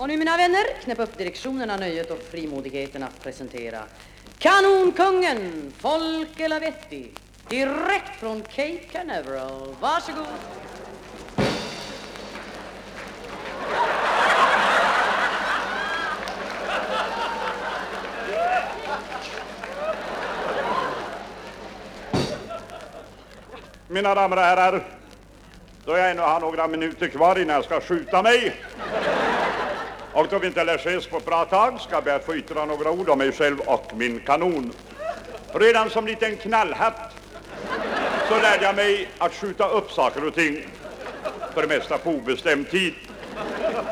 Och nu mina vänner, knäpp upp direktionerna, nöjet och frimodigheten att presentera Kanonkungen Folke Lavetti direkt från Cape Canaveral. Varsågod. Mina damer och herrar, då jag ännu har några minuter kvar innan jag ska skjuta mig och då vi inte lär ses på ett bra tag ska jag be att få yttra några ord om mig själv och min kanon. Redan som liten knallhatt så lärde jag mig att skjuta upp saker och ting för det mesta på obestämd tid.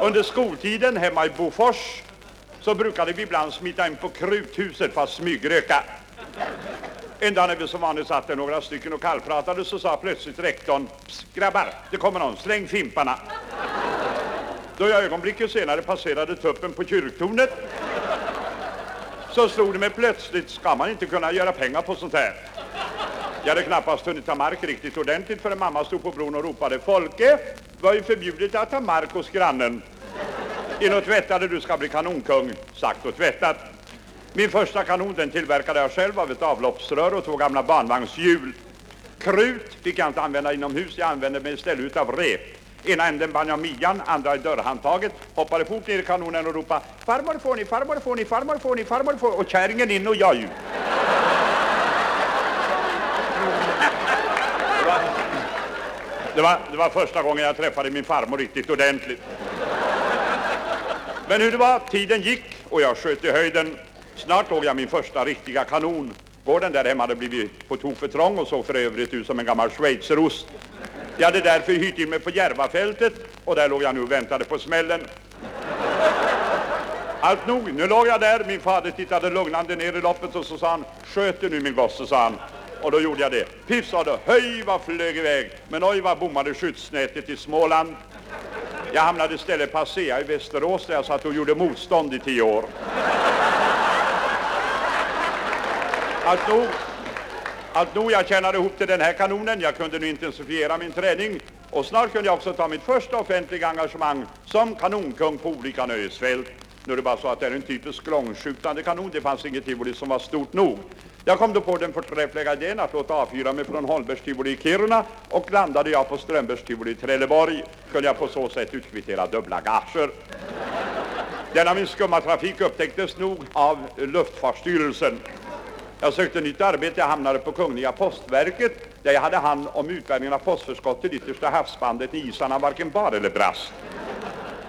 Under skoltiden hemma i Bofors så brukade vi ibland smita in på kruthuset för att smygröka. En dag när vi som vanligt satt där några stycken och kallpratade så sa plötsligt rektorn Psst, grabbar, det kommer någon, släng fimparna. Då jag ögonblicket senare passerade tuppen på kyrktornet så slog det mig plötsligt, ska man inte kunna göra pengar på sånt här? Jag hade knappast hunnit ta mark riktigt ordentligt förrän mamma stod på bron och ropade Folke, var ju förbjudet att ta mark hos grannen. In och tvättade, du ska bli kanonkung. Sagt och tvättat. Min första kanon den tillverkade jag själv av ett avloppsrör och två gamla barnvagnshjul. Krut fick jag inte använda inomhus, jag använde mig istället av rep. Ena änden band jag midjan, andra i dörrhandtaget, hoppade fort ner i kanonen och ropade Farmor får ni, farmor får ni, farmor får ni, farmor får ni, och kärringen in och jag ut. Det var, det, var, det var första gången jag träffade min farmor riktigt ordentligt. Men hur det var, tiden gick och jag sköt i höjden. Snart låg jag min första riktiga kanon. Gården där hemma hade blivit på tok för trång och såg för övrigt ut som en gammal schweizerost. Jag hade därför hyrt in mig på Järvafältet och där låg jag nu och väntade på smällen. Allt nog, nu låg jag där, min fader tittade lugnande ner i loppet och så sa han Sköt dig nu min gosse, sa han. Och då gjorde jag det. Piff sa det, höj vad flög iväg. Men oj vad bommade skyddsnätet i Småland. Jag hamnade istället på ASEA i Västerås där jag satt och gjorde motstånd i tio år. Allt nog, allt nog, jag tjänade ihop till den här kanonen. Jag kunde nu intensifiera min träning och snart kunde jag också ta mitt första offentliga engagemang som kanonkung på olika nöjesfält. Nu är det bara så att det är en typisk långskjutande kanon. Det fanns inget tivoli som var stort nog. Jag kom då på den förträffliga idén att låta avfyra mig från Holmbergs tivoli i Kiruna och landade jag på Strömbergs tivoli i Trelleborg kunde jag på så sätt utkvittera dubbla gager. Denna min skumma trafik upptäcktes nog av Luftfartsstyrelsen. Jag sökte nytt arbete, jag hamnade på Kungliga postverket där jag hade hand om utbärningen av postförskott till yttersta havsbandet när isarna varken bar eller brast.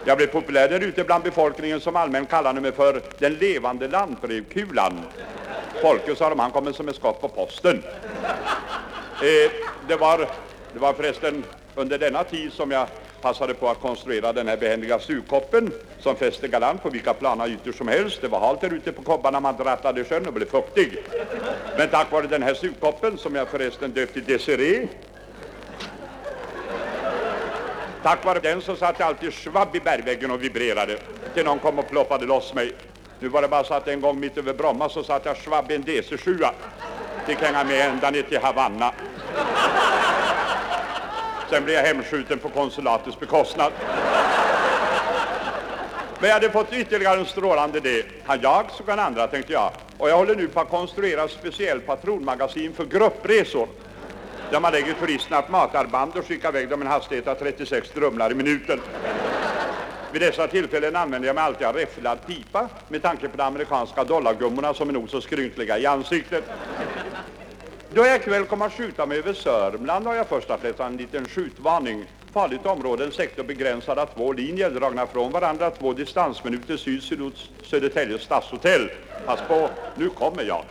Jag blev populär där ute bland befolkningen som allmänt kallade mig för den levande lantbrevkulan. Folke sa de, han kommer som ett skott på posten. Eh, det, var, det var förresten under denna tid som jag passade på att konstruera den här behändiga stugkoppen som fäste galant på vilka plana ytor som helst. Det var halt där ute på kobbarna, man rattlade sjön och blev fuktig. Men tack vare den här stugkoppen, som jag förresten döpt till Desiree, tack vare den så satt jag alltid svabb i bergväggen och vibrerade till någon kom och ploppade loss mig. Nu var det bara så att en gång mitt över Bromma så satt jag svabb i en DC-7. Fick hänga med ända ner till Havanna. Sen blev jag hemskjuten på konsulatets bekostnad. Men jag hade fått ytterligare en strålande idé. Han jag så kan andra, tänkte jag. Och jag håller nu på att konstruera ett speciellt patronmagasin för gruppresor. Där man lägger turisterna på matarband och skickar iväg dem en hastighet av 36 drumlar i minuten. Vid dessa tillfällen använder jag mig alltid av räfflad pipa med tanke på de amerikanska dollargummorna som är nog så skrynkliga i ansiktet. Då jag ikväll kommer att skjuta mig över Sörmland har jag först att läsa en liten skjutvarning. Farligt område, en sektor begränsad av två linjer dragna från varandra, två distansminuter syd sydost Södertälje stadshotell. Pass på, nu kommer jag.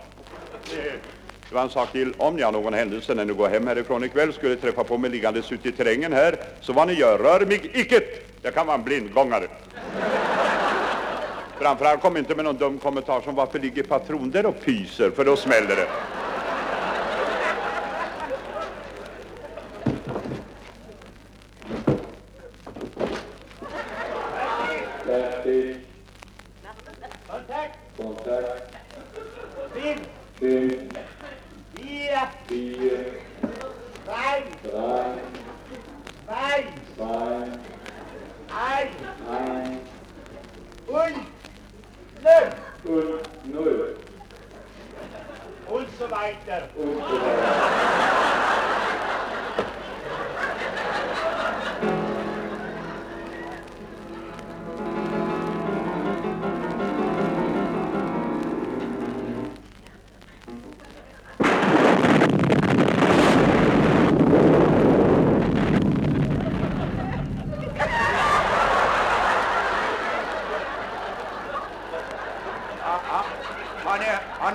Det var en sak till, om ni har någon händelse när ni går hem härifrån ikväll skulle träffa på mig liggandes ute i terrängen här, så vad ni gör, rör mig icke! Jag kan vara en blindgångare. Framförallt kom inte med någon dum kommentar som varför ligger patron där och pyser, för då smäller det. Fertig. Kontakt. Kontakt. Fünf. Fünf. Vier. Vier. Drei. Drei. Zwei. Zwei. Eins. Eins. Und null. Und null. Und so weiter. Und so weiter.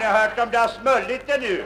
ni hört om det har smullit det nu?